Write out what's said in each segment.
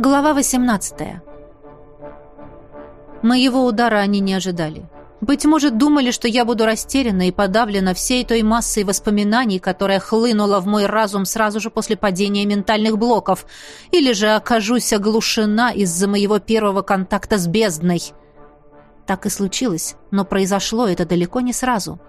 Глава 18. Моего удара они не ожидали. Быть может, думали, что я буду растеряна и подавлена всей той массой воспоминаний, которая хлынула в мой разум сразу же после падения ментальных блоков, или же окажусь оглушена из-за моего первого контакта с бездной. Так и случилось, но произошло это далеко не сразу.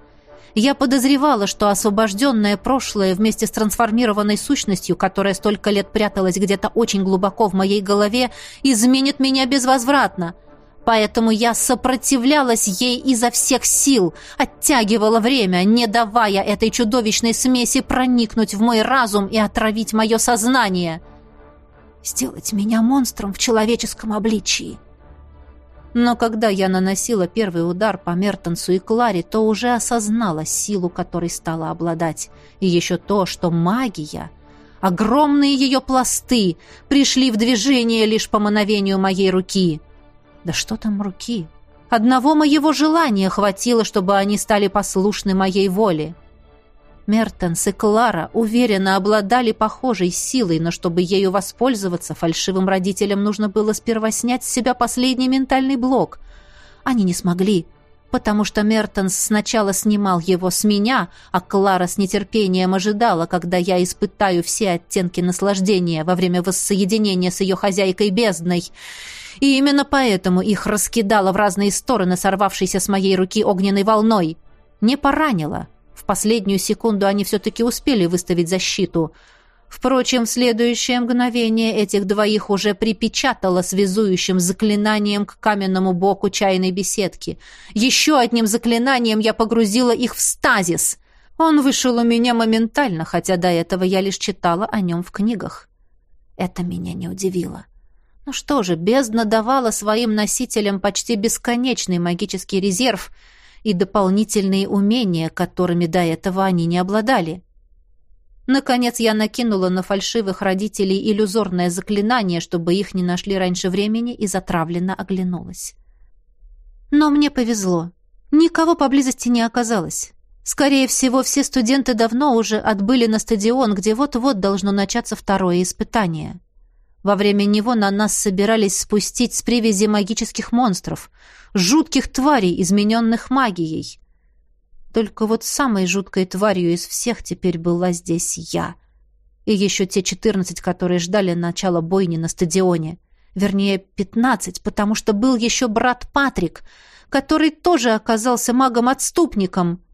Я подозревала, что освобожденное прошлое вместе с трансформированной сущностью, которая столько лет пряталась где-то очень глубоко в моей голове, изменит меня безвозвратно — Поэтому я сопротивлялась ей изо всех сил, оттягивала время, не давая этой чудовищной смеси проникнуть в мой разум и отравить мое сознание. Сделать меня монстром в человеческом обличии. Но когда я наносила первый удар по Мертенсу и Кларе, то уже осознала силу, которой стала обладать. И еще то, что магия, огромные ее пласты, пришли в движение лишь по мановению моей руки — да что там руки? Одного моего желания хватило, чтобы они стали послушны моей воле. Мертенс и Клара уверенно обладали похожей силой, но чтобы ею воспользоваться, фальшивым родителям нужно было сперва снять с себя последний ментальный блок. Они не смогли, потому что Мертенс сначала снимал его с меня, а Клара с нетерпением ожидала, когда я испытаю все оттенки наслаждения во время воссоединения с ее хозяйкой бездной — и именно поэтому их раскидало в разные стороны сорвавшейся с моей руки огненной волной. Не поранило. В последнюю секунду они все-таки успели выставить защиту. Впрочем, в следующее мгновение этих двоих уже припечатало связующим заклинанием к каменному боку чайной беседки. Еще одним заклинанием я погрузила их в стазис. Он вышел у меня моментально, хотя до этого я лишь читала о нем в книгах. Это меня не удивило. Ну что же, бездна давала своим носителям почти бесконечный магический резерв и дополнительные умения, которыми до этого они не обладали. Наконец я накинула на фальшивых родителей иллюзорное заклинание, чтобы их не нашли раньше времени, и затравленно оглянулась. Но мне повезло. Никого поблизости не оказалось. Скорее всего, все студенты давно уже отбыли на стадион, где вот-вот должно начаться второе испытание. Во время него на нас собирались спустить с привязи магических монстров, жутких тварей, измененных магией. Только вот самой жуткой тварью из всех теперь была здесь я. И еще те четырнадцать, которые ждали начала бойни на стадионе. Вернее, пятнадцать, потому что был еще брат Патрик, который тоже оказался магом-отступником —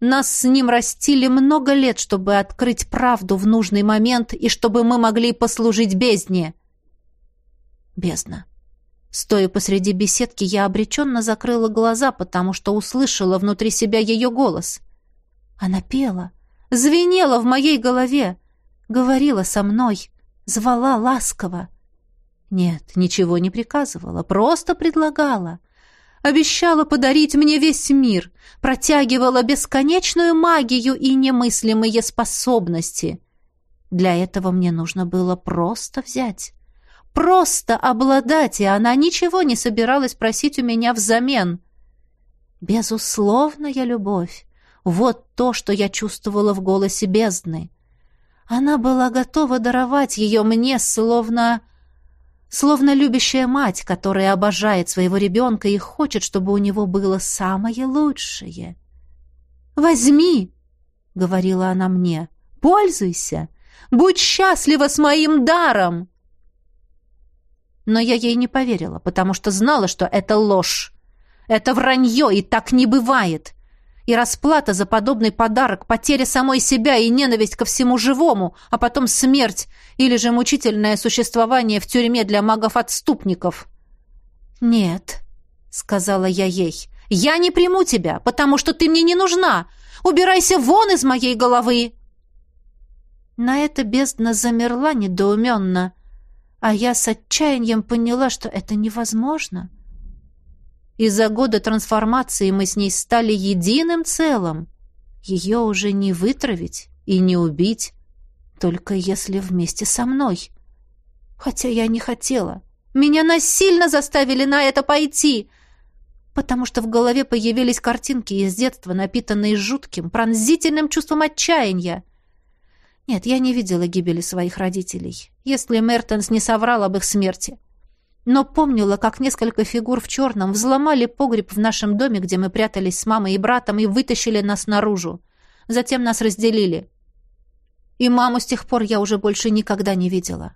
нас с ним растили много лет, чтобы открыть правду в нужный момент и чтобы мы могли послужить бездне. Бездна. Стоя посреди беседки, я обреченно закрыла глаза, потому что услышала внутри себя ее голос. Она пела, звенела в моей голове, говорила со мной, звала ласково. Нет, ничего не приказывала, просто предлагала — обещала подарить мне весь мир, протягивала бесконечную магию и немыслимые способности. Для этого мне нужно было просто взять, просто обладать, и она ничего не собиралась просить у меня взамен. Безусловная любовь. Вот то, что я чувствовала в голосе бездны. Она была готова даровать ее мне, словно Словно любящая мать, которая обожает своего ребенка и хочет, чтобы у него было самое лучшее. «Возьми!» — говорила она мне. «Пользуйся! Будь счастлива с моим даром!» Но я ей не поверила, потому что знала, что это ложь. Это вранье, и так не бывает и расплата за подобный подарок, потеря самой себя и ненависть ко всему живому, а потом смерть или же мучительное существование в тюрьме для магов-отступников. «Нет», — сказала я ей, — «я не приму тебя, потому что ты мне не нужна. Убирайся вон из моей головы!» На это бездна замерла недоуменно, а я с отчаянием поняла, что это невозможно. — и за годы трансформации мы с ней стали единым целым. Ее уже не вытравить и не убить, только если вместе со мной. Хотя я не хотела. Меня насильно заставили на это пойти, потому что в голове появились картинки из детства, напитанные жутким, пронзительным чувством отчаяния. Нет, я не видела гибели своих родителей, если Мертенс не соврал об их смерти. Но помнила, как несколько фигур в черном взломали погреб в нашем доме, где мы прятались с мамой и братом, и вытащили нас наружу. Затем нас разделили. И маму с тех пор я уже больше никогда не видела.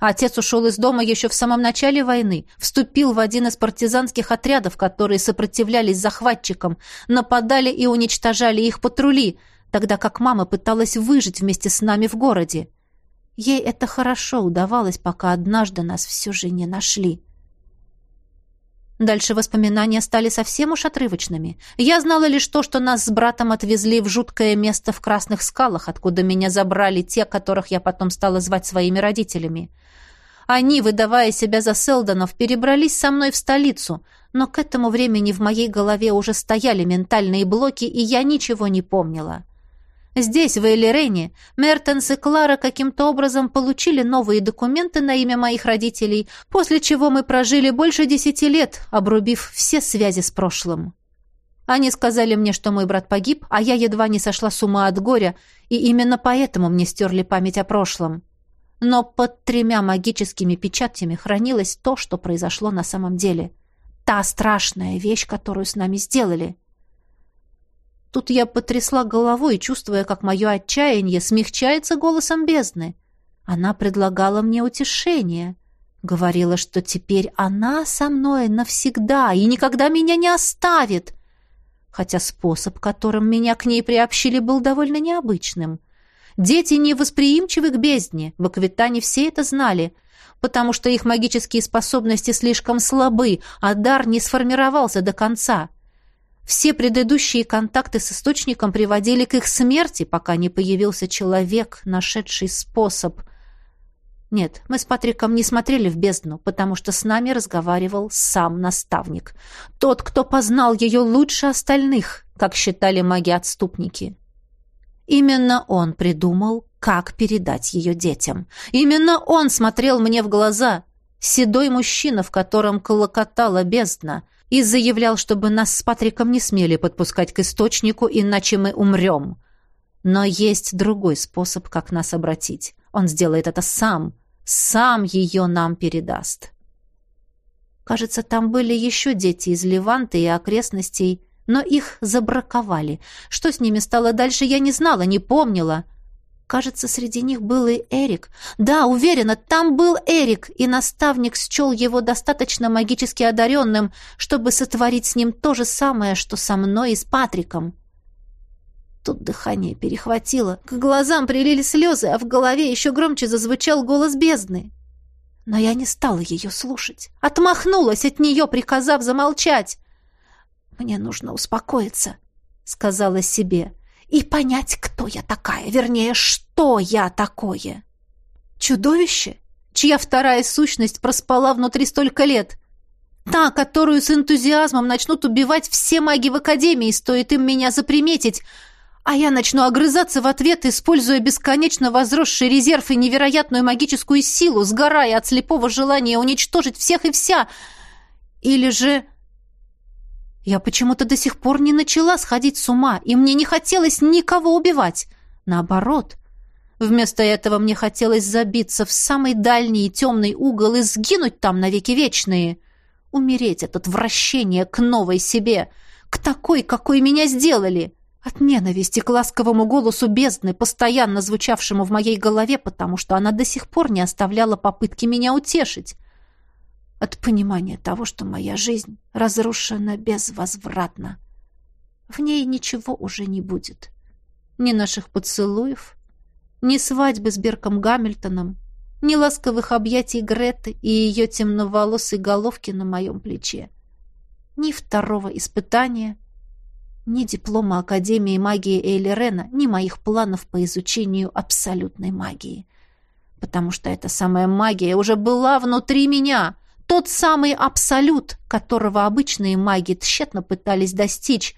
Отец ушел из дома еще в самом начале войны, вступил в один из партизанских отрядов, которые сопротивлялись захватчикам, нападали и уничтожали их патрули, тогда как мама пыталась выжить вместе с нами в городе. Ей это хорошо удавалось, пока однажды нас все же не нашли. Дальше воспоминания стали совсем уж отрывочными. Я знала лишь то, что нас с братом отвезли в жуткое место в Красных скалах, откуда меня забрали те, которых я потом стала звать своими родителями. Они, выдавая себя за Селдонов, перебрались со мной в столицу, но к этому времени в моей голове уже стояли ментальные блоки, и я ничего не помнила. Здесь, в Эйлирене, Мертенс и Клара каким-то образом получили новые документы на имя моих родителей, после чего мы прожили больше десяти лет, обрубив все связи с прошлым. Они сказали мне, что мой брат погиб, а я едва не сошла с ума от горя, и именно поэтому мне стерли память о прошлом но под тремя магическими печатями хранилось то, что произошло на самом деле. Та страшная вещь, которую с нами сделали. Тут я потрясла головой, чувствуя, как мое отчаяние смягчается голосом бездны. Она предлагала мне утешение. Говорила, что теперь она со мной навсегда и никогда меня не оставит. Хотя способ, которым меня к ней приобщили, был довольно необычным — Дети не восприимчивы к бездне, в Аквитане все это знали, потому что их магические способности слишком слабы, а дар не сформировался до конца. Все предыдущие контакты с источником приводили к их смерти, пока не появился человек, нашедший способ. Нет, мы с Патриком не смотрели в бездну, потому что с нами разговаривал сам наставник. Тот, кто познал ее лучше остальных, как считали маги-отступники. Именно он придумал, как передать ее детям. Именно он смотрел мне в глаза, седой мужчина, в котором колокотала бездна, и заявлял, чтобы нас с Патриком не смели подпускать к источнику, иначе мы умрем. Но есть другой способ, как нас обратить. Он сделает это сам, сам ее нам передаст. Кажется, там были еще дети из Леванта и окрестностей, но их забраковали. Что с ними стало дальше, я не знала, не помнила. Кажется, среди них был и Эрик. Да, уверена, там был Эрик, и наставник счел его достаточно магически одаренным, чтобы сотворить с ним то же самое, что со мной и с Патриком. Тут дыхание перехватило, к глазам прилили слезы, а в голове еще громче зазвучал голос бездны. Но я не стала ее слушать. Отмахнулась от нее, приказав замолчать. «Мне нужно успокоиться», — сказала себе, «и понять, кто я такая, вернее, что я такое». Чудовище, чья вторая сущность проспала внутри столько лет. Та, которую с энтузиазмом начнут убивать все маги в Академии, стоит им меня заприметить, а я начну огрызаться в ответ, используя бесконечно возросший резерв и невероятную магическую силу, сгорая от слепого желания уничтожить всех и вся. Или же я почему-то до сих пор не начала сходить с ума, и мне не хотелось никого убивать. Наоборот. Вместо этого мне хотелось забиться в самый дальний и темный угол и сгинуть там навеки вечные. Умереть от отвращения к новой себе, к такой, какой меня сделали. От ненависти к ласковому голосу бездны, постоянно звучавшему в моей голове, потому что она до сих пор не оставляла попытки меня утешить от понимания того, что моя жизнь разрушена безвозвратно. В ней ничего уже не будет. Ни наших поцелуев, ни свадьбы с Берком Гамильтоном, ни ласковых объятий Греты и ее темноволосой головки на моем плече, ни второго испытания, ни диплома Академии магии Эйлерена, ни моих планов по изучению абсолютной магии. Потому что эта самая магия уже была внутри меня — тот самый абсолют, которого обычные маги тщетно пытались достичь.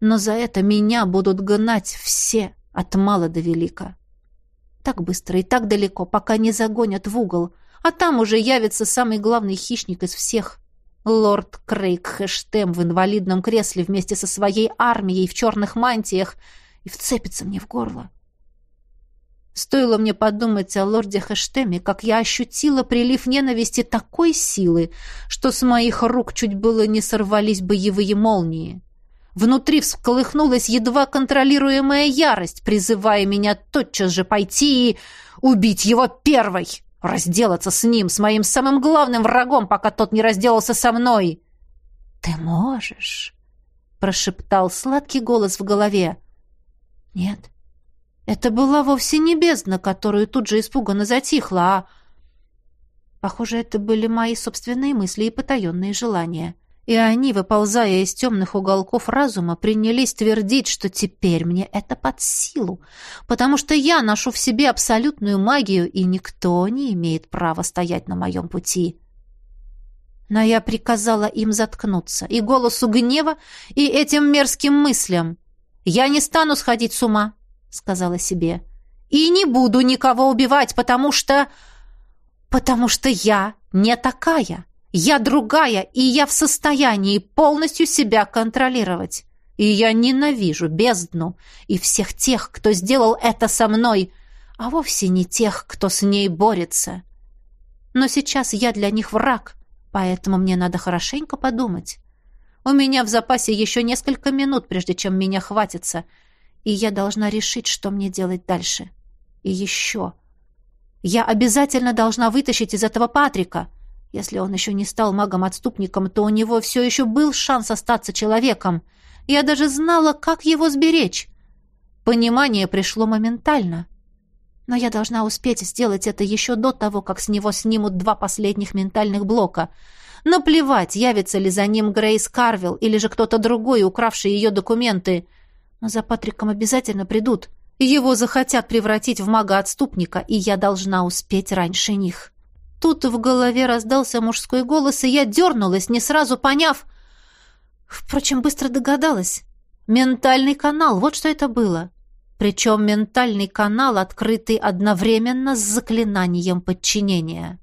Но за это меня будут гнать все, от мала до велика. Так быстро и так далеко, пока не загонят в угол, а там уже явится самый главный хищник из всех — лорд Крейг Хэштем в инвалидном кресле вместе со своей армией в черных мантиях и вцепится мне в горло. Стоило мне подумать о лорде Хэштеме, как я ощутила прилив ненависти такой силы, что с моих рук чуть было не сорвались боевые молнии. Внутри всколыхнулась едва контролируемая ярость, призывая меня тотчас же пойти и убить его первой, разделаться с ним, с моим самым главным врагом, пока тот не разделался со мной. «Ты можешь», — прошептал сладкий голос в голове. «Нет, это была вовсе не бездна, которую тут же испуганно затихла, а... Похоже, это были мои собственные мысли и потаенные желания. И они, выползая из темных уголков разума, принялись твердить, что теперь мне это под силу, потому что я ношу в себе абсолютную магию, и никто не имеет права стоять на моем пути. Но я приказала им заткнуться, и голосу гнева, и этим мерзким мыслям. Я не стану сходить с ума, сказала себе. И не буду никого убивать, потому что... Потому что я не такая. Я другая, и я в состоянии полностью себя контролировать. И я ненавижу бездну и всех тех, кто сделал это со мной, а вовсе не тех, кто с ней борется. Но сейчас я для них враг, поэтому мне надо хорошенько подумать. У меня в запасе еще несколько минут, прежде чем меня хватится — и я должна решить, что мне делать дальше. И еще. Я обязательно должна вытащить из этого Патрика. Если он еще не стал магом-отступником, то у него все еще был шанс остаться человеком. Я даже знала, как его сберечь. Понимание пришло моментально. Но я должна успеть сделать это еще до того, как с него снимут два последних ментальных блока. Наплевать, явится ли за ним Грейс Карвилл или же кто-то другой, укравший ее документы — за Патриком обязательно придут. Его захотят превратить в мага-отступника, и я должна успеть раньше них. Тут в голове раздался мужской голос, и я дернулась, не сразу поняв... Впрочем, быстро догадалась. Ментальный канал, вот что это было. Причем ментальный канал, открытый одновременно с заклинанием подчинения.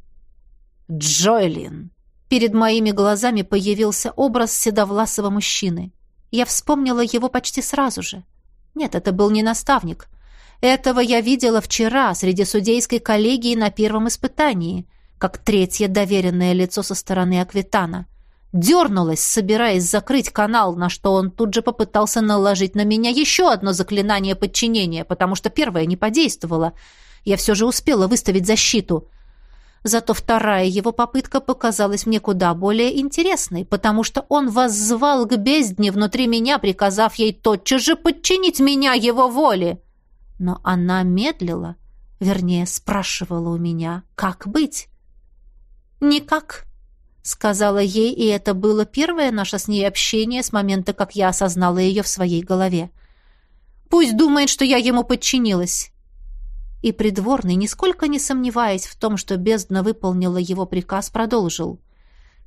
«Джойлин!» Перед моими глазами появился образ седовласого мужчины. Я вспомнила его почти сразу же. Нет, это был не наставник. Этого я видела вчера среди судейской коллегии на первом испытании, как третье доверенное лицо со стороны Аквитана. Дернулась, собираясь закрыть канал, на что он тут же попытался наложить на меня еще одно заклинание подчинения, потому что первое не подействовало. Я все же успела выставить защиту — Зато вторая его попытка показалась мне куда более интересной, потому что он воззвал к бездне внутри меня, приказав ей тотчас же подчинить меня его воле. Но она медлила, вернее, спрашивала у меня, как быть. «Никак», — сказала ей, и это было первое наше с ней общение с момента, как я осознала ее в своей голове. «Пусть думает, что я ему подчинилась». И придворный, нисколько не сомневаясь в том, что бездна выполнила его приказ, продолжил.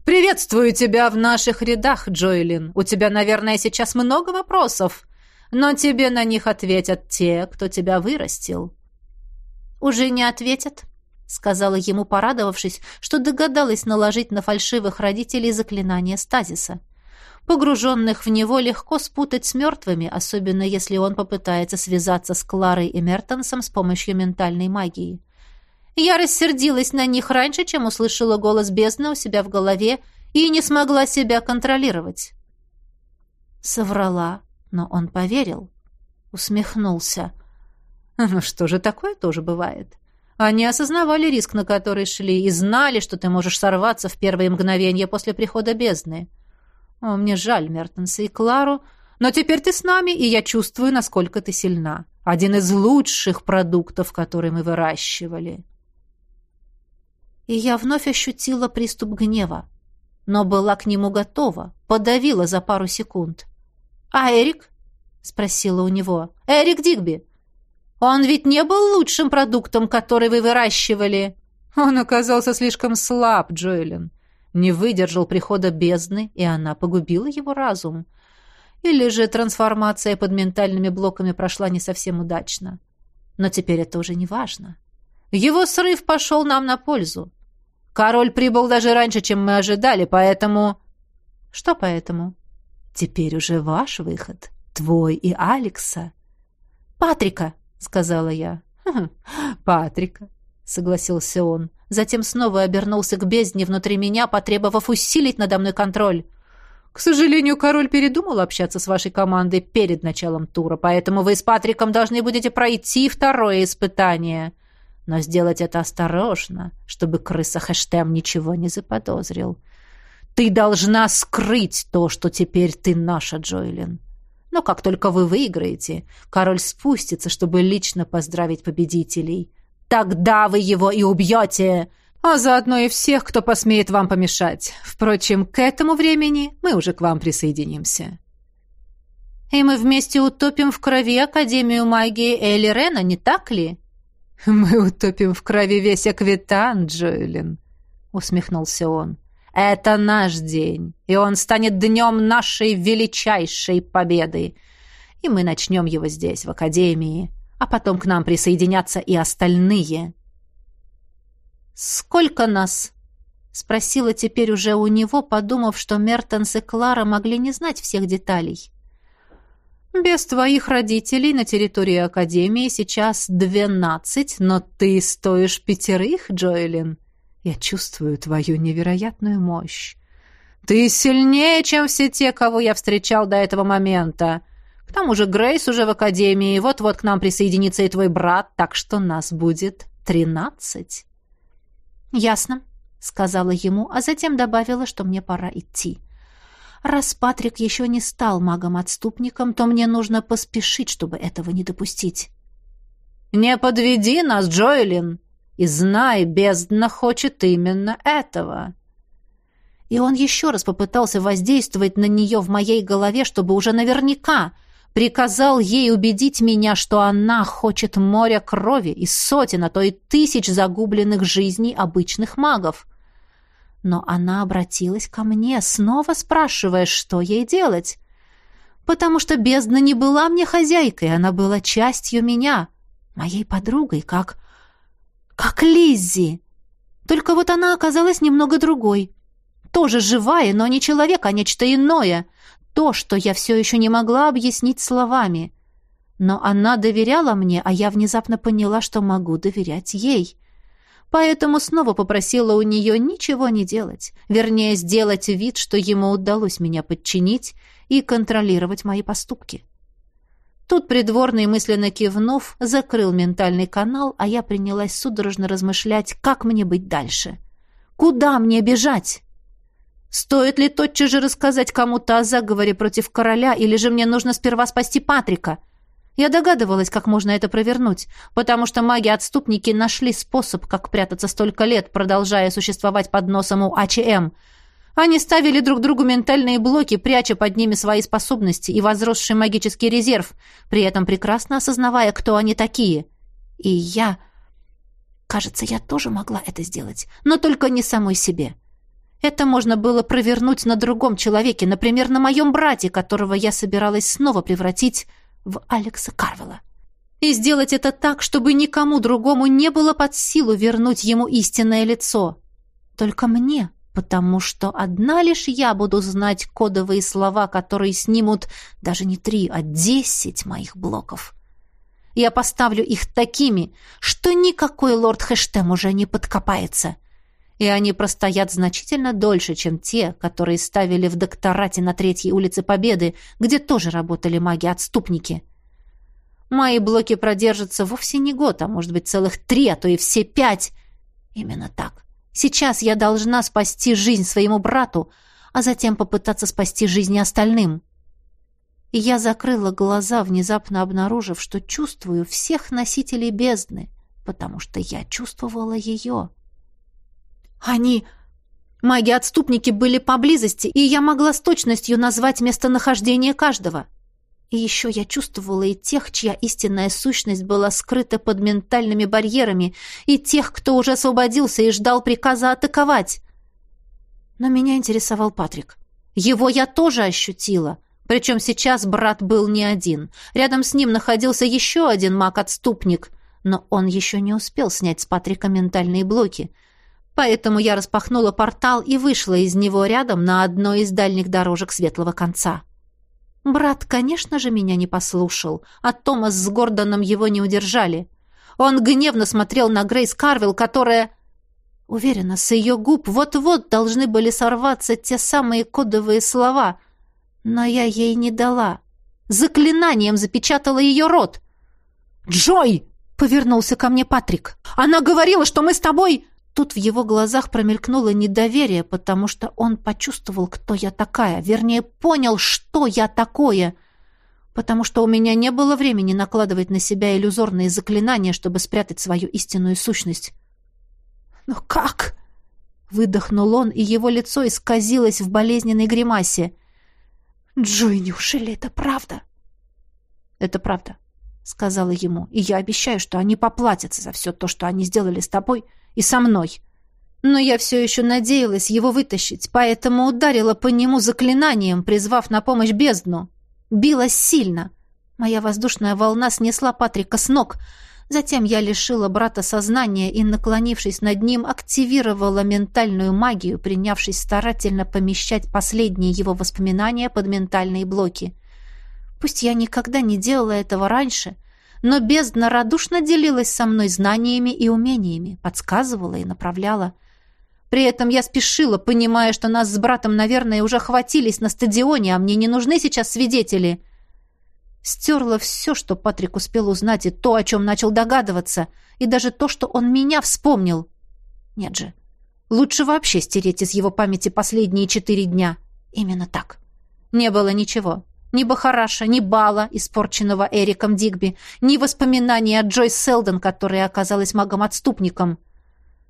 «Приветствую тебя в наших рядах, Джоэлин. У тебя, наверное, сейчас много вопросов, но тебе на них ответят те, кто тебя вырастил». «Уже не ответят», — сказала ему, порадовавшись, что догадалась наложить на фальшивых родителей заклинание стазиса. Погруженных в него легко спутать с мертвыми, особенно если он попытается связаться с Кларой и Мертонсом с помощью ментальной магии. Я рассердилась на них раньше, чем услышала голос бездны у себя в голове и не смогла себя контролировать. Соврала, но он поверил. Усмехнулся. «Ну что же, такое тоже бывает. Они осознавали риск, на который шли, и знали, что ты можешь сорваться в первые мгновения после прихода бездны. О, мне жаль Мертенса и Клару, но теперь ты с нами, и я чувствую, насколько ты сильна. Один из лучших продуктов, которые мы выращивали. И я вновь ощутила приступ гнева, но была к нему готова, подавила за пару секунд. «А Эрик?» — спросила у него. «Эрик Дигби. Он ведь не был лучшим продуктом, который вы выращивали». Он оказался слишком слаб, Джоэлин не выдержал прихода бездны, и она погубила его разум. Или же трансформация под ментальными блоками прошла не совсем удачно. Но теперь это уже не важно. Его срыв пошел нам на пользу. Король прибыл даже раньше, чем мы ожидали, поэтому... Что поэтому? Теперь уже ваш выход, твой и Алекса. «Патрика», — сказала я. «Хм, «Патрика», — согласился он. Затем снова обернулся к бездне внутри меня, потребовав усилить надо мной контроль. «К сожалению, король передумал общаться с вашей командой перед началом тура, поэтому вы с Патриком должны будете пройти второе испытание. Но сделать это осторожно, чтобы крыса Хэштем ничего не заподозрил. Ты должна скрыть то, что теперь ты наша, Джоэлин. Но как только вы выиграете, король спустится, чтобы лично поздравить победителей. Тогда вы его и убьете, а заодно и всех, кто посмеет вам помешать. Впрочем, к этому времени мы уже к вам присоединимся. И мы вместе утопим в крови Академию магии Элли Рена, не так ли? Мы утопим в крови весь Аквитан, Джоэлин, усмехнулся он. Это наш день, и он станет днем нашей величайшей победы. И мы начнем его здесь, в Академии, а потом к нам присоединятся и остальные. «Сколько нас?» — спросила теперь уже у него, подумав, что Мертенс и Клара могли не знать всех деталей. «Без твоих родителей на территории Академии сейчас двенадцать, но ты стоишь пятерых, Джоэлин. Я чувствую твою невероятную мощь. Ты сильнее, чем все те, кого я встречал до этого момента. К тому же Грейс уже в Академии, вот-вот к нам присоединится и твой брат, так что нас будет тринадцать». «Ясно», — сказала ему, а затем добавила, что мне пора идти. «Раз Патрик еще не стал магом-отступником, то мне нужно поспешить, чтобы этого не допустить». «Не подведи нас, Джоэлин!» И знай, бездна хочет именно этого. И он еще раз попытался воздействовать на нее в моей голове, чтобы уже наверняка приказал ей убедить меня, что она хочет моря крови и сотен, а то и тысяч загубленных жизней обычных магов. Но она обратилась ко мне, снова спрашивая, что ей делать. Потому что бездна не была мне хозяйкой, она была частью меня, моей подругой, как как Лиззи. Только вот она оказалась немного другой. Тоже живая, но не человек, а нечто иное. То, что я все еще не могла объяснить словами. Но она доверяла мне, а я внезапно поняла, что могу доверять ей. Поэтому снова попросила у нее ничего не делать. Вернее, сделать вид, что ему удалось меня подчинить и контролировать мои поступки. Тут придворный, мысленно кивнув, закрыл ментальный канал, а я принялась судорожно размышлять, как мне быть дальше. Куда мне бежать? Стоит ли тотчас же рассказать кому-то о заговоре против короля, или же мне нужно сперва спасти Патрика? Я догадывалась, как можно это провернуть, потому что маги-отступники нашли способ, как прятаться столько лет, продолжая существовать под носом у АЧМ — они ставили друг другу ментальные блоки, пряча под ними свои способности и возросший магический резерв, при этом прекрасно осознавая, кто они такие. И я... Кажется, я тоже могла это сделать, но только не самой себе. Это можно было провернуть на другом человеке, например, на моем брате, которого я собиралась снова превратить в Алекса Карвела. И сделать это так, чтобы никому другому не было под силу вернуть ему истинное лицо. Только мне потому что одна лишь я буду знать кодовые слова, которые снимут даже не три, а десять моих блоков. Я поставлю их такими, что никакой лорд Хэштем уже не подкопается. И они простоят значительно дольше, чем те, которые ставили в докторате на Третьей улице Победы, где тоже работали маги-отступники. Мои блоки продержатся вовсе не год, а может быть целых три, а то и все пять. Именно так. Сейчас я должна спасти жизнь своему брату, а затем попытаться спасти жизни остальным. И я закрыла глаза, внезапно обнаружив, что чувствую всех носителей бездны, потому что я чувствовала ее. Они... Маги-отступники были поблизости, и я могла с точностью назвать местонахождение каждого — и еще я чувствовала и тех, чья истинная сущность была скрыта под ментальными барьерами, и тех, кто уже освободился и ждал приказа атаковать. Но меня интересовал Патрик. Его я тоже ощутила. Причем сейчас брат был не один. Рядом с ним находился еще один маг-отступник, но он еще не успел снять с Патрика ментальные блоки. Поэтому я распахнула портал и вышла из него рядом на одной из дальних дорожек светлого конца. Брат, конечно же, меня не послушал, а Томас с Гордоном его не удержали. Он гневно смотрел на Грейс Карвилл, которая... Уверена, с ее губ вот-вот должны были сорваться те самые кодовые слова, но я ей не дала. Заклинанием запечатала ее рот. «Джой!» — повернулся ко мне Патрик. «Она говорила, что мы с тобой...» Тут в его глазах промелькнуло недоверие, потому что он почувствовал, кто я такая, вернее, понял, что я такое, потому что у меня не было времени накладывать на себя иллюзорные заклинания, чтобы спрятать свою истинную сущность. «Но как?» — выдохнул он, и его лицо исказилось в болезненной гримасе. «Джой, неужели это правда?» «Это правда», — сказала ему, — «и я обещаю, что они поплатятся за все то, что они сделали с тобой и со мной». Но я все еще надеялась его вытащить, поэтому ударила по нему заклинанием, призвав на помощь бездну. Билась сильно. Моя воздушная волна снесла Патрика с ног. Затем я лишила брата сознания и, наклонившись над ним, активировала ментальную магию, принявшись старательно помещать последние его воспоминания под ментальные блоки. Пусть я никогда не делала этого раньше, но бездна радушно делилась со мной знаниями и умениями, подсказывала и направляла. При этом я спешила, понимая, что нас с братом, наверное, уже хватились на стадионе, а мне не нужны сейчас свидетели. Стерла все, что Патрик успел узнать, и то, о чем начал догадываться, и даже то, что он меня вспомнил. Нет же, лучше вообще стереть из его памяти последние четыре дня. Именно так. Не было ничего. Ни Бахараша, ни Бала, испорченного Эриком Дигби, ни воспоминаний о Джойс Селдон, которая оказалась магом-отступником.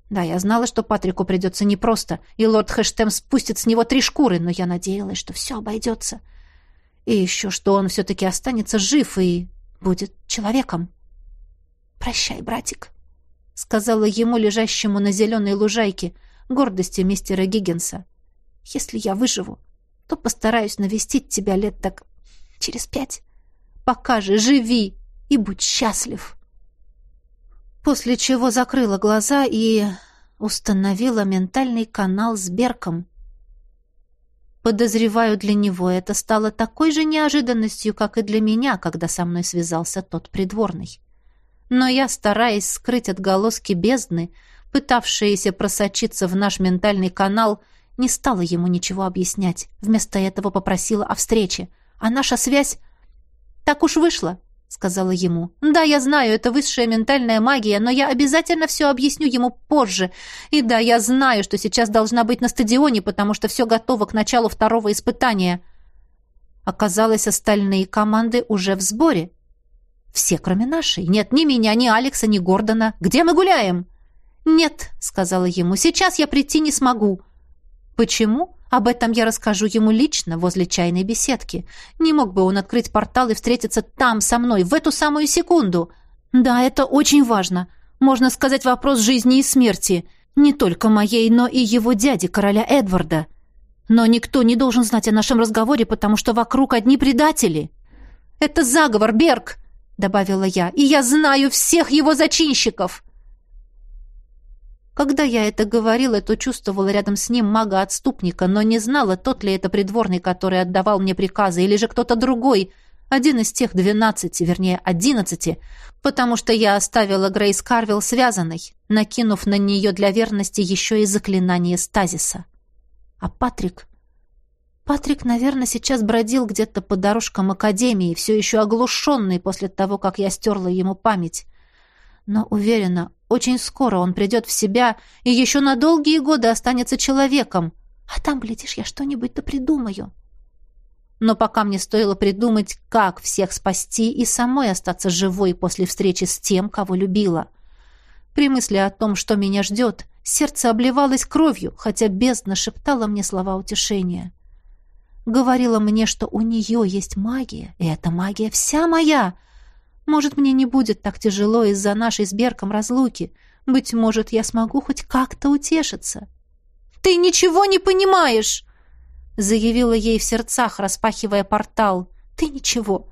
Да, я знала, что Патрику придется непросто, и лорд Хэштем спустит с него три шкуры, но я надеялась, что все обойдется. И еще, что он все-таки останется жив и будет человеком. «Прощай, братик», — сказала ему, лежащему на зеленой лужайке, гордости мистера Гиггинса. «Если я выживу, то постараюсь навестить тебя лет так через пять. Пока же живи и будь счастлив. После чего закрыла глаза и установила ментальный канал с Берком. Подозреваю, для него это стало такой же неожиданностью, как и для меня, когда со мной связался тот придворный. Но я, стараясь скрыть отголоски бездны, пытавшиеся просочиться в наш ментальный канал, не стала ему ничего объяснять. Вместо этого попросила о встрече — а наша связь... Так уж вышло, сказала ему. Да, я знаю, это высшая ментальная магия, но я обязательно все объясню ему позже. И да, я знаю, что сейчас должна быть на стадионе, потому что все готово к началу второго испытания. Оказалось, остальные команды уже в сборе. Все, кроме нашей. Нет ни меня, ни Алекса, ни Гордона. Где мы гуляем? Нет, сказала ему. Сейчас я прийти не смогу. Почему? Об этом я расскажу ему лично возле чайной беседки. Не мог бы он открыть портал и встретиться там со мной в эту самую секунду. Да, это очень важно. Можно сказать, вопрос жизни и смерти. Не только моей, но и его дяди, короля Эдварда. Но никто не должен знать о нашем разговоре, потому что вокруг одни предатели. Это заговор, Берг, добавила я. И я знаю всех его зачинщиков. Когда я это говорила, то чувствовала рядом с ним мага-отступника, но не знала, тот ли это придворный, который отдавал мне приказы, или же кто-то другой, один из тех двенадцати, вернее, одиннадцати, потому что я оставила Грейс Карвилл связанной, накинув на нее для верности еще и заклинание стазиса. А Патрик... Патрик, наверное, сейчас бродил где-то по дорожкам Академии, все еще оглушенный после того, как я стерла ему память. Но, уверена, очень скоро он придет в себя и еще на долгие годы останется человеком. А там, глядишь, я что-нибудь-то придумаю. Но пока мне стоило придумать, как всех спасти и самой остаться живой после встречи с тем, кого любила. При мысли о том, что меня ждет, сердце обливалось кровью, хотя бездна шептала мне слова утешения. Говорила мне, что у нее есть магия, и эта магия вся моя — может, мне не будет так тяжело из-за нашей с Берком разлуки. Быть может, я смогу хоть как-то утешиться. «Ты ничего не понимаешь!» заявила ей в сердцах, распахивая портал. «Ты ничего,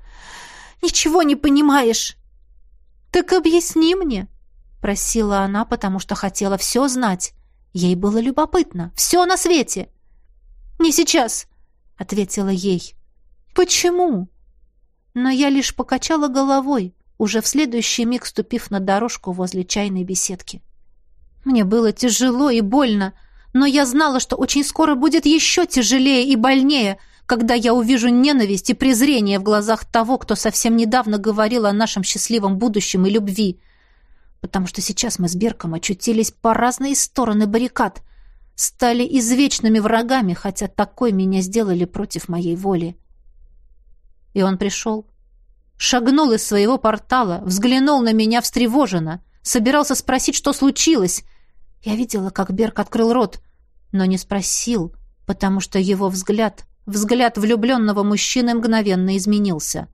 ничего не понимаешь!» «Так объясни мне!» просила она, потому что хотела все знать. Ей было любопытно. Все на свете. «Не сейчас!» — ответила ей. Почему? Но я лишь покачала головой, уже в следующий миг ступив на дорожку возле чайной беседки. Мне было тяжело и больно, но я знала, что очень скоро будет еще тяжелее и больнее, когда я увижу ненависть и презрение в глазах того, кто совсем недавно говорил о нашем счастливом будущем и любви. Потому что сейчас мы с Берком очутились по разные стороны баррикад, стали извечными врагами, хотя такой меня сделали против моей воли. И он пришел, шагнул из своего портала, взглянул на меня встревоженно, собирался спросить, что случилось. Я видела, как Берг открыл рот, но не спросил, потому что его взгляд, взгляд влюбленного мужчины мгновенно изменился.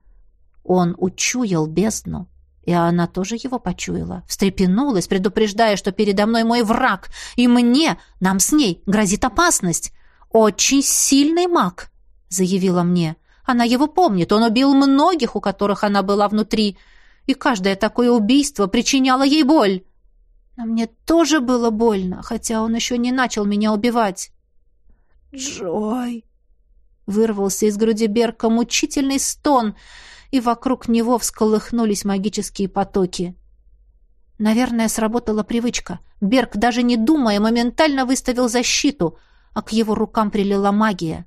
Он учуял бездну, и она тоже его почуяла, встрепенулась, предупреждая, что передо мной мой враг, и мне, нам с ней, грозит опасность. «Очень сильный маг», — заявила мне, — она его помнит. Он убил многих, у которых она была внутри. И каждое такое убийство причиняло ей боль. А мне тоже было больно, хотя он еще не начал меня убивать. «Джой!» Вырвался из груди Берка мучительный стон, и вокруг него всколыхнулись магические потоки. Наверное, сработала привычка. Берг, даже не думая, моментально выставил защиту, а к его рукам прилила магия.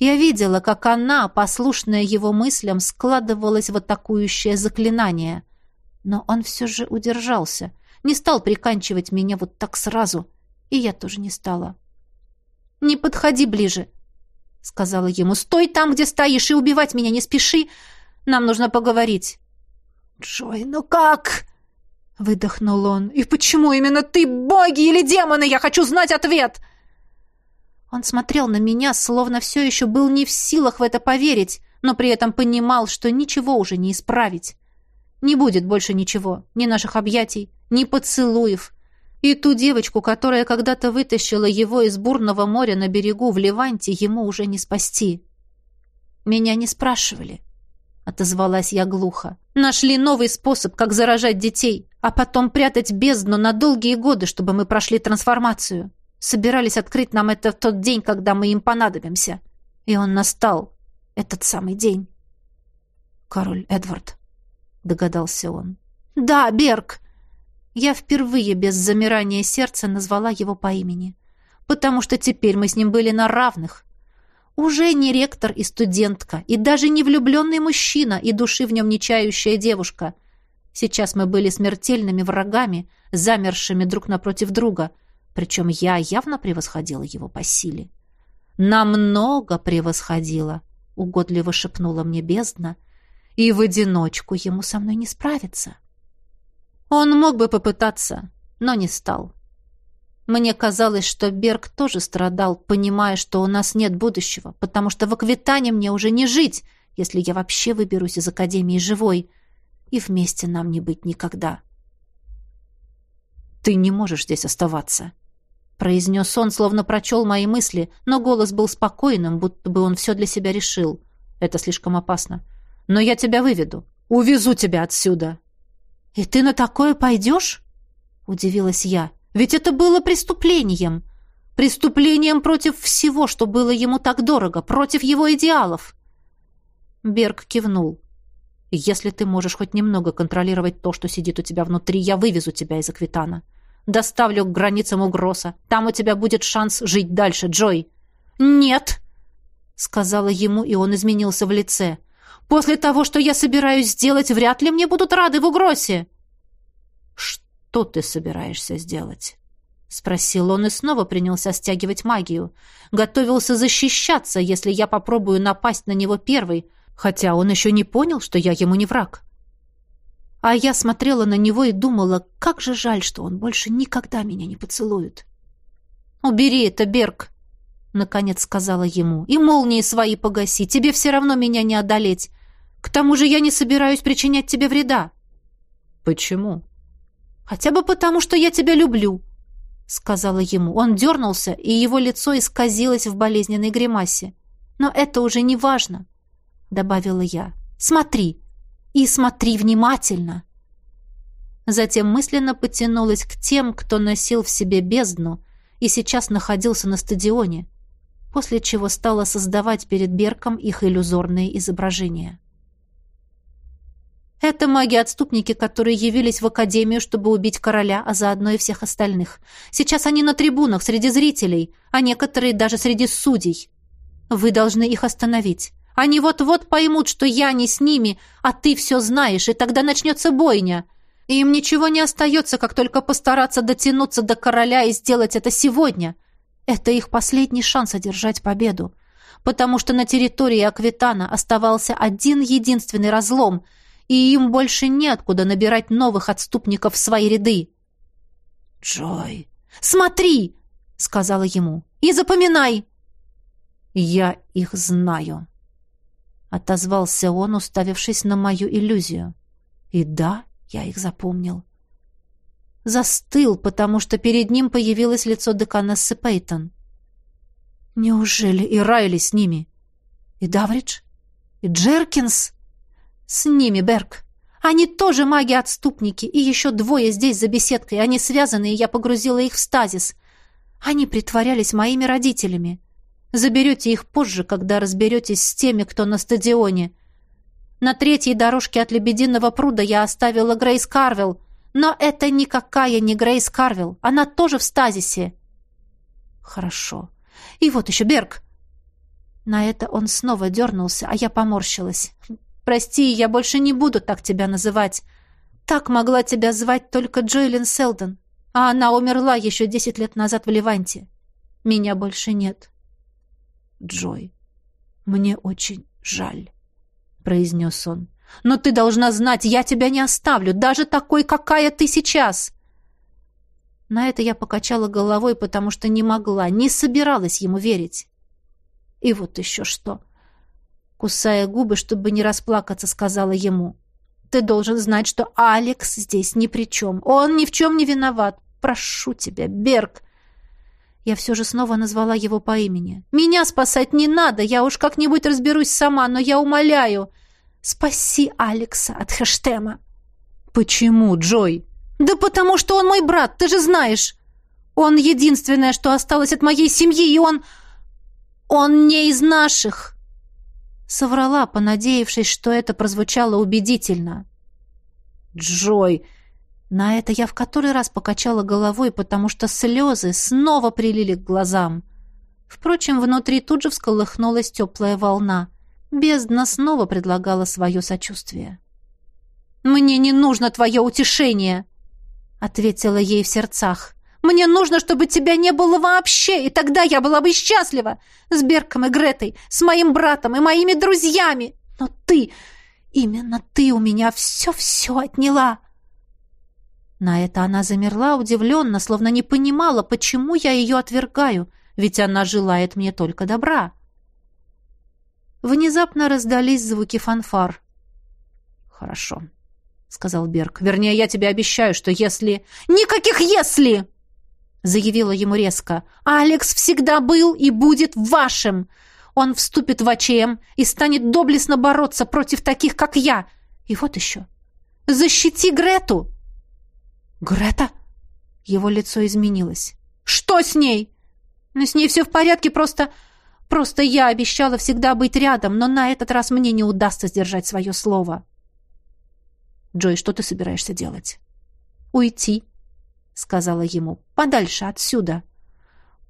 Я видела, как она, послушная его мыслям, складывалась в атакующее заклинание. Но он все же удержался, не стал приканчивать меня вот так сразу, и я тоже не стала. «Не подходи ближе», — сказала ему. «Стой там, где стоишь, и убивать меня не спеши. Нам нужно поговорить». «Джой, ну как?» — выдохнул он. «И почему именно ты, боги или демоны? Я хочу знать ответ!» Он смотрел на меня, словно все еще был не в силах в это поверить, но при этом понимал, что ничего уже не исправить. Не будет больше ничего, ни наших объятий, ни поцелуев. И ту девочку, которая когда-то вытащила его из бурного моря на берегу в Ливанте, ему уже не спасти. «Меня не спрашивали», — отозвалась я глухо. «Нашли новый способ, как заражать детей, а потом прятать бездну на долгие годы, чтобы мы прошли трансформацию». Собирались открыть нам это в тот день, когда мы им понадобимся. И он настал, этот самый день. Король Эдвард, догадался он. Да, Берг. Я впервые без замирания сердца назвала его по имени, потому что теперь мы с ним были на равных. Уже не ректор и студентка, и даже не влюбленный мужчина и души в нем не чающая девушка. Сейчас мы были смертельными врагами, замершими друг напротив друга — причем я явно превосходила его по силе. «Намного превосходила», — угодливо шепнула мне бездна, «и в одиночку ему со мной не справиться». Он мог бы попытаться, но не стал. Мне казалось, что Берг тоже страдал, понимая, что у нас нет будущего, потому что в Аквитане мне уже не жить, если я вообще выберусь из Академии живой, и вместе нам не быть никогда. «Ты не можешь здесь оставаться», произнес он, словно прочел мои мысли, но голос был спокойным, будто бы он все для себя решил. Это слишком опасно. Но я тебя выведу. Увезу тебя отсюда. И ты на такое пойдешь? Удивилась я. Ведь это было преступлением. Преступлением против всего, что было ему так дорого, против его идеалов. Берг кивнул. «Если ты можешь хоть немного контролировать то, что сидит у тебя внутри, я вывезу тебя из Аквитана. Доставлю к границам угроза. Там у тебя будет шанс жить дальше, Джой». «Нет», — сказала ему, и он изменился в лице. «После того, что я собираюсь сделать, вряд ли мне будут рады в угрозе». «Что ты собираешься сделать?» — спросил он и снова принялся стягивать магию. Готовился защищаться, если я попробую напасть на него первый, хотя он еще не понял, что я ему не враг. А я смотрела на него и думала, как же жаль, что он больше никогда меня не поцелует. «Убери это, Берг!» — наконец сказала ему. «И молнии свои погаси, тебе все равно меня не одолеть. К тому же я не собираюсь причинять тебе вреда». «Почему?» «Хотя бы потому, что я тебя люблю», — сказала ему. Он дернулся, и его лицо исказилось в болезненной гримасе. «Но это уже не важно», — добавила я. «Смотри, и смотри внимательно!» Затем мысленно потянулась к тем, кто носил в себе бездну и сейчас находился на стадионе. после чего стала создавать перед Берком их иллюзорные изображения. Это маги-отступники, которые явились в Академию, чтобы убить короля, а заодно и всех остальных. Сейчас они на трибунах, среди зрителей, а некоторые даже среди судей. Вы должны их остановить. Они вот-вот поймут, что я не с ними, а ты все знаешь, и тогда начнется бойня. Им ничего не остается, как только постараться дотянуться до короля и сделать это сегодня. Это их последний шанс одержать победу. Потому что на территории Аквитана оставался один единственный разлом, и им больше неоткуда набирать новых отступников в свои ряды. «Джой!» «Смотри!» — сказала ему. «И запоминай!» «Я их знаю», — отозвался он, уставившись на мою иллюзию. «И да, я их запомнил». Застыл, потому что перед ним появилось лицо деканессы Пейтон. «Неужели и Райли с ними? И Давридж? И Джеркинс?» «С ними, Берг. Они тоже маги-отступники, и еще двое здесь за беседкой. Они связаны, и я погрузила их в стазис. Они притворялись моими родителями. Заберете их позже, когда разберетесь с теми, кто на стадионе. На третьей дорожке от Лебединого пруда я оставила Грейс Карвелл, но это никакая не Грейс Карвелл. Она тоже в стазисе. Хорошо. И вот еще Берг. На это он снова дернулся, а я поморщилась. Прости, я больше не буду так тебя называть. Так могла тебя звать только Джоэлин Селдон, а она умерла еще десять лет назад в Ливанте. Меня больше нет. Джой, мне очень жаль, произнес он. Но ты должна знать, я тебя не оставлю, даже такой, какая ты сейчас. На это я покачала головой, потому что не могла, не собиралась ему верить. И вот еще что. Кусая губы, чтобы не расплакаться, сказала ему. Ты должен знать, что Алекс здесь ни при чем. Он ни в чем не виноват. Прошу тебя, Берг, я все же снова назвала его по имени. «Меня спасать не надо, я уж как-нибудь разберусь сама, но я умоляю. Спаси Алекса от Хэштема». «Почему, Джой?» «Да потому что он мой брат, ты же знаешь. Он единственное, что осталось от моей семьи, и он... он не из наших». Соврала, понадеявшись, что это прозвучало убедительно. «Джой...» На это я в который раз покачала головой, потому что слезы снова прилили к глазам. Впрочем, внутри тут же всколыхнулась теплая волна. Бездна снова предлагала свое сочувствие. «Мне не нужно твое утешение!» — ответила ей в сердцах. «Мне нужно, чтобы тебя не было вообще, и тогда я была бы счастлива! С Берком и Гретой, с моим братом и моими друзьями! Но ты, именно ты у меня все-все отняла!» На это она замерла удивленно, словно не понимала, почему я ее отвергаю, ведь она желает мне только добра. Внезапно раздались звуки фанфар. «Хорошо», — сказал Берг. «Вернее, я тебе обещаю, что если...» «Никаких «если!» — заявила ему резко. «Алекс всегда был и будет вашим. Он вступит в АЧМ и станет доблестно бороться против таких, как я. И вот еще. Защити Грету!» «Грета?» Его лицо изменилось. «Что с ней?» «Ну, с ней все в порядке, просто... Просто я обещала всегда быть рядом, но на этот раз мне не удастся сдержать свое слово». «Джой, что ты собираешься делать?» «Уйти», — сказала ему, — «подальше отсюда».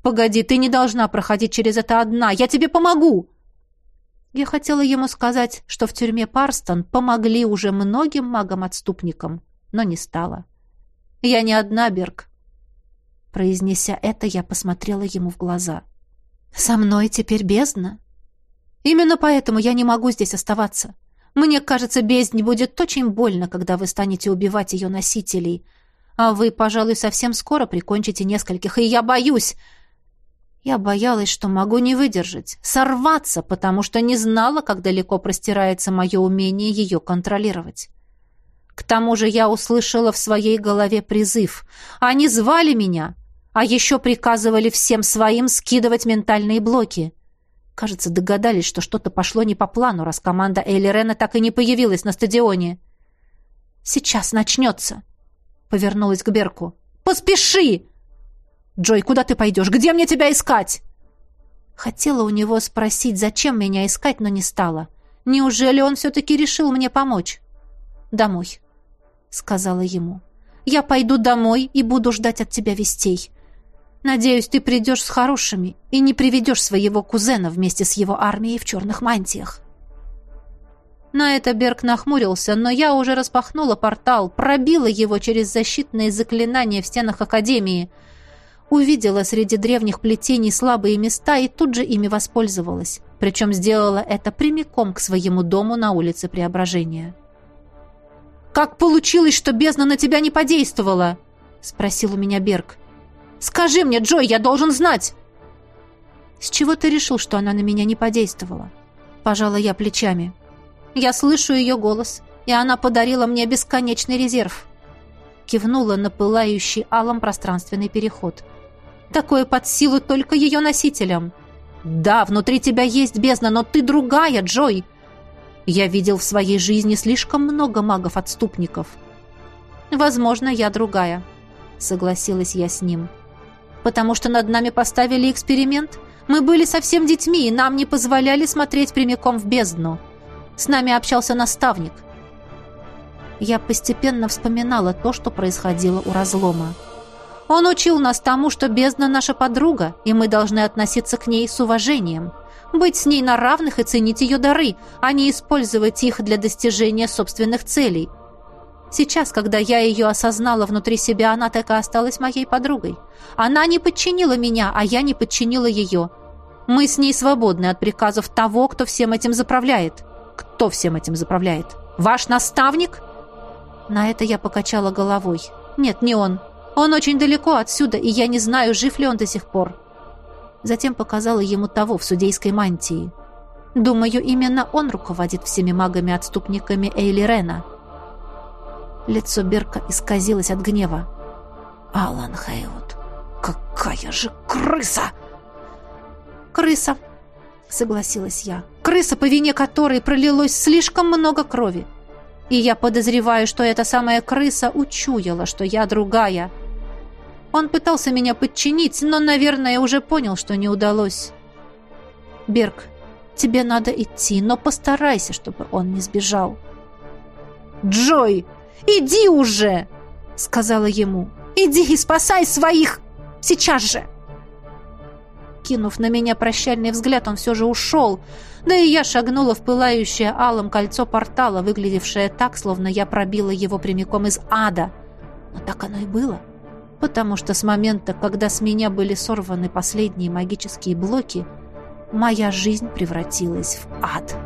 «Погоди, ты не должна проходить через это одна. Я тебе помогу!» Я хотела ему сказать, что в тюрьме Парстон помогли уже многим магам-отступникам, но не стала. Я не одна, Берг. Произнеся это, я посмотрела ему в глаза. Со мной теперь бездна. Именно поэтому я не могу здесь оставаться. Мне кажется, бездне будет очень больно, когда вы станете убивать ее носителей. А вы, пожалуй, совсем скоро прикончите нескольких, и я боюсь... Я боялась, что могу не выдержать, сорваться, потому что не знала, как далеко простирается мое умение ее контролировать. К тому же я услышала в своей голове призыв. Они звали меня, а еще приказывали всем своим скидывать ментальные блоки. Кажется, догадались, что что-то пошло не по плану, раз команда Эйли Рена так и не появилась на стадионе. «Сейчас начнется», — повернулась к Берку. «Поспеши!» «Джой, куда ты пойдешь? Где мне тебя искать?» Хотела у него спросить, зачем меня искать, но не стала. Неужели он все-таки решил мне помочь? «Домой», — сказала ему. «Я пойду домой и буду ждать от тебя вестей. Надеюсь, ты придешь с хорошими и не приведешь своего кузена вместе с его армией в черных мантиях». На это Берг нахмурился, но я уже распахнула портал, пробила его через защитные заклинания в стенах Академии, увидела среди древних плетений слабые места и тут же ими воспользовалась, причем сделала это прямиком к своему дому на улице Преображения. «Как получилось, что бездна на тебя не подействовала?» — спросил у меня Берг. «Скажи мне, Джой, я должен знать!» «С чего ты решил, что она на меня не подействовала?» Пожала я плечами. Я слышу ее голос, и она подарила мне бесконечный резерв. Кивнула на пылающий алом пространственный переход. Такое под силу только ее носителям. Да, внутри тебя есть бездна, но ты другая, Джой. Я видел в своей жизни слишком много магов-отступников. Возможно, я другая, согласилась я с ним. Потому что над нами поставили эксперимент. Мы были совсем детьми, и нам не позволяли смотреть прямиком в бездну. С нами общался наставник. Я постепенно вспоминала то, что происходило у разлома. Он учил нас тому, что бездна наша подруга, и мы должны относиться к ней с уважением. Быть с ней на равных и ценить ее дары, а не использовать их для достижения собственных целей. Сейчас, когда я ее осознала внутри себя, она так и осталась моей подругой. Она не подчинила меня, а я не подчинила ее. Мы с ней свободны от приказов того, кто всем этим заправляет. Кто всем этим заправляет? Ваш наставник? На это я покачала головой. Нет, не он. Он очень далеко отсюда, и я не знаю, жив ли он до сих пор. Затем показала ему того в судейской мантии. Думаю, именно он руководит всеми магами-отступниками Эйли Рена. Лицо Берка исказилось от гнева. «Алан Хейвуд, какая же крыса!» «Крыса!» согласилась я. Крыса, по вине которой пролилось слишком много крови. И я подозреваю, что эта самая крыса учуяла, что я другая. Он пытался меня подчинить, но, наверное, уже понял, что не удалось. Берг, тебе надо идти, но постарайся, чтобы он не сбежал. «Джой, иди уже!» — сказала ему. «Иди и спасай своих! Сейчас же!» Кинув на меня прощальный взгляд, он все же ушел. Да и я шагнула в пылающее алым кольцо портала, выглядевшее так, словно я пробила его прямиком из ада. Но так оно и было. Потому что с момента, когда с меня были сорваны последние магические блоки, моя жизнь превратилась в ад.